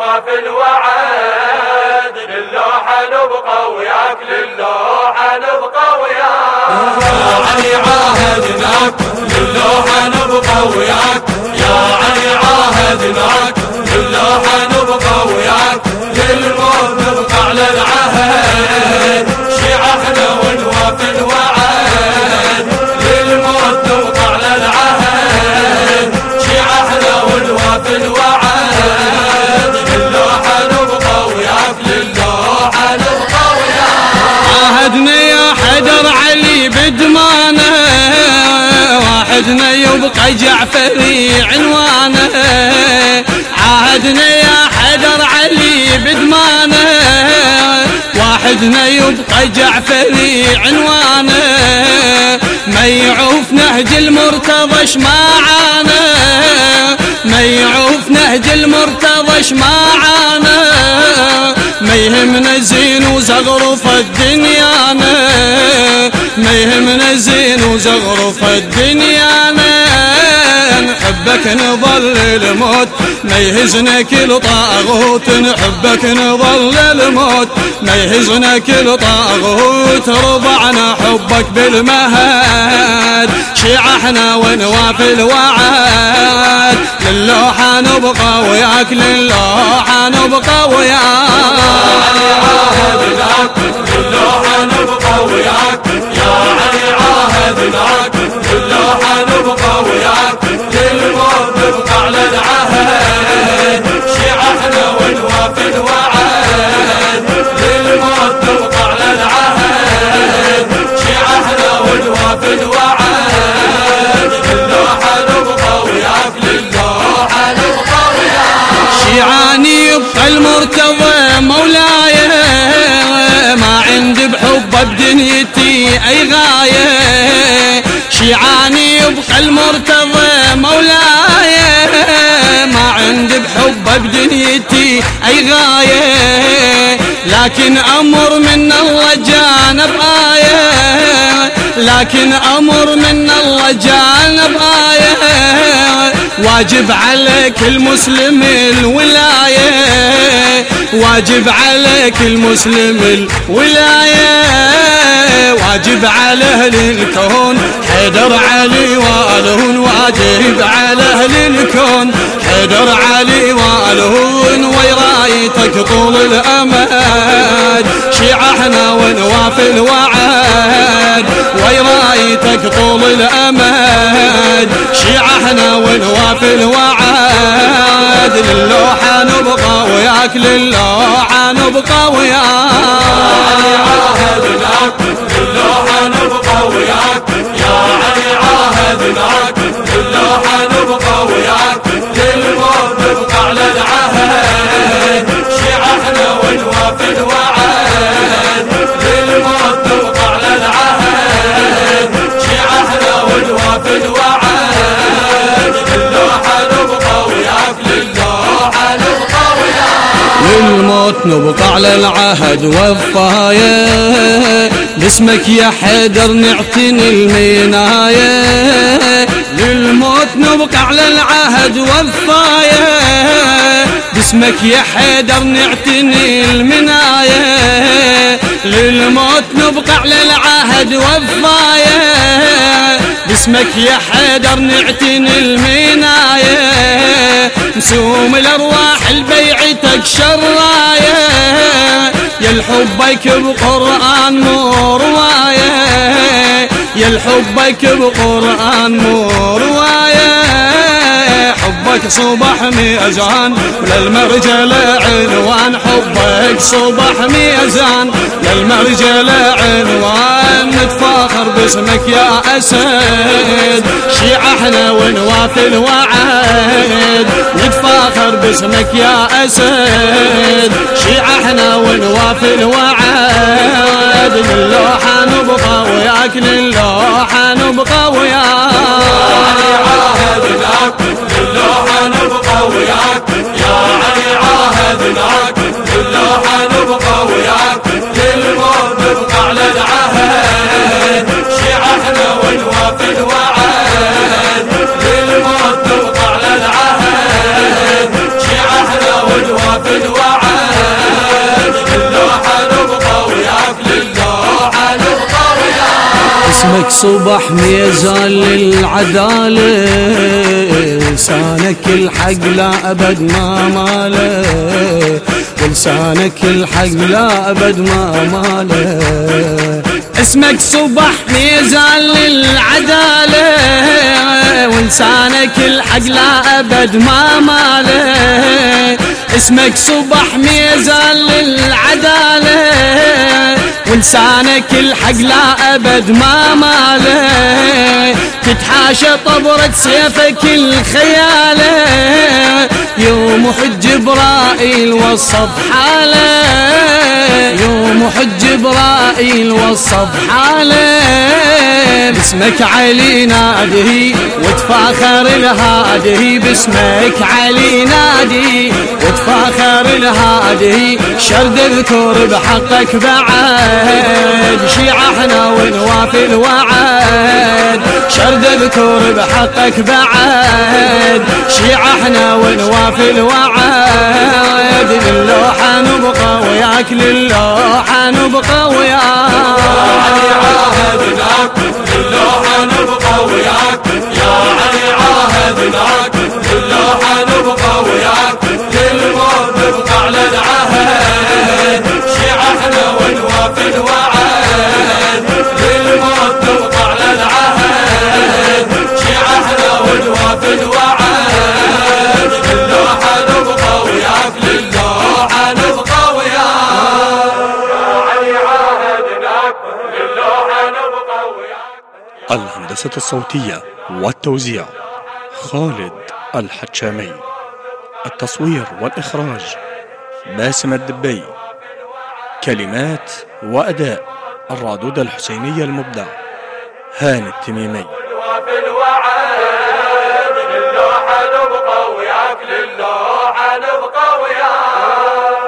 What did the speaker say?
ونوافي الوعد للوحة نبقى وياك للوحة نبقى وياك. يا علي عاهدناك للوحة نبقى وياك. يبقى جعفري عنوانه. عهدنا يا حدر علي بدمانه. واحدنا يبقى جعفري عنوانه. ما يعوف نهج المرتضى شماعانه ما يعوف نهج المرتضى شماعانه ما يهمنا زين وزغرف الدنيانا ما يهمنا زين وزغرف الدنيانا نحبك نظل الموت ما يهزنا كل طاغوت نحبك نظل الموت. ما يهزنا كل طاغوت رضعنا حبك بالمهد شيعحنا ونوافي الوعد للوحة نبقى وياك للوحة نبقى وياك. للوحة نبقى وياك. بدنيتي أي غاية شيعاني يبقى المرتضى مولاي. ما عندي بحبه بدنيتي أي غاية لكن أمر من الله جانب إيه لكن أمر من الله جانب إيه واجب عليك المسلم الولاية. واجب عليك المسلم الولاية واجب على أهل الكون. حيدر علي وألهون واجب على أهل الكون. حيدر علي وألهون ويرايتك طول الأمد شيعحنا ونوافي الوعد ويرايتك طول الأمد للوحة نبقى وياك. للوحة نبقى وياك. للموت نبقى على العهد شيعحنا ونوافي الوعد وياك للموت نبقى على العهد وفاية باسمك يا حيدر نعتني المناية للموت نبقى على العهد وفاية باسمك يا حيدر نعتني المناية للموت نبقى على العهد وفاية باسمك يا حيدر نعتني المناية نسوم الأرواح لبيعتك شرايه يا الحبك بقران مو روايه يا الحبك بقران مو روايه حبك صبح ميزان للمرجل عنوان. حبك صبح ميزان للمرجل عنوان. نتفاخر باسمك يا أسد. شيعحنا ونوافي الوعد نتفاخر باسمك يا أسد. شيعحنا ونوافي الوعد للوحة نبقى وياك للوحة نبقى وياك. للموت نبقى على العهد. نبقى وياك للوحة نبقى وياك اسمك صبح ميزان للعدالة لسانك الحق لا أبد ما ماله. لسانك الحق لا أبد ما ماله. اسمك صبح ميزان للعدالة ولسانك الحق لا أبد ما ماله. اسمك صبح ميزان للعدالة ولسانك الحق لا أبد ما ماله. تتحاشى طبرة سيفك الخيالة يوم حج جبرائيل وصف حاله. يوم حج جبرائيل وصف حاله باسمك علي نادي وتفاخر الهادي. باسمك علي نادي وتفاخر الهادي. شرد اذكر بحقك بعد شيعة إحنا ونوافي الوعد شرد اذكر بحقك بعد شيعة إحنا ونوافي الوعد وياك للوحة نبقى وياك. علي عاهدناك للوحة نبقى وياك. يا علي عاهدناك الهندسة الصوتية والتوزيع خالد الحتشامي. التصوير والإخراج باسم الدبي. كلمات وأداء الرادود الحسيني المبدع. هاني التميمي. للوحة نبقى وياك للوحة نبقى وياك.